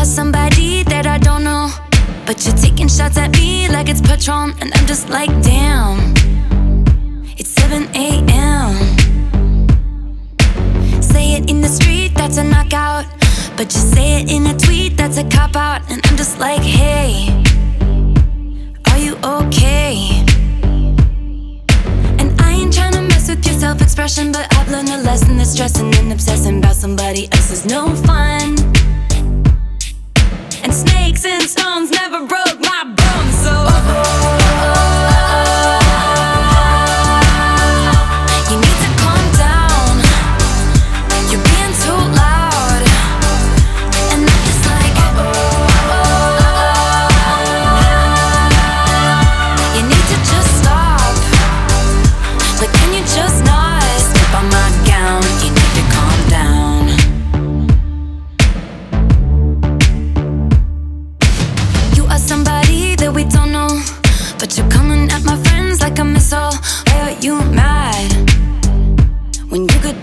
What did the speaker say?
are somebody that I don't know. But you're taking shots at me like it's Patron, and I'm just like, damn. It's 7 a.m. Say it in the street, that's a knockout. But you say it in a tweet, that's a cop out, and I'm just like, hey, are you okay? with your self expression, but I've learned a lesson that stressing and obsessing about somebody else is no fun. And snakes and stones never broke